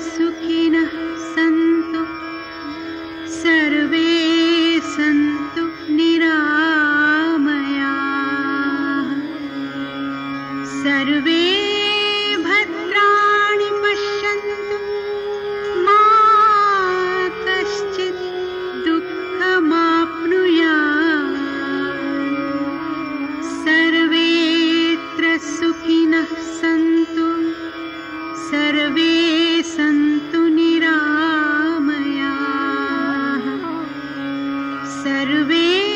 सुखिनः सन्तु। सर्वे सन्तु निरामया। सर्वे भद्राणि पश्यन्तु। मा कश्चित् दुःखमाप्नुया सर्वेत्र सुखिनः सर्वे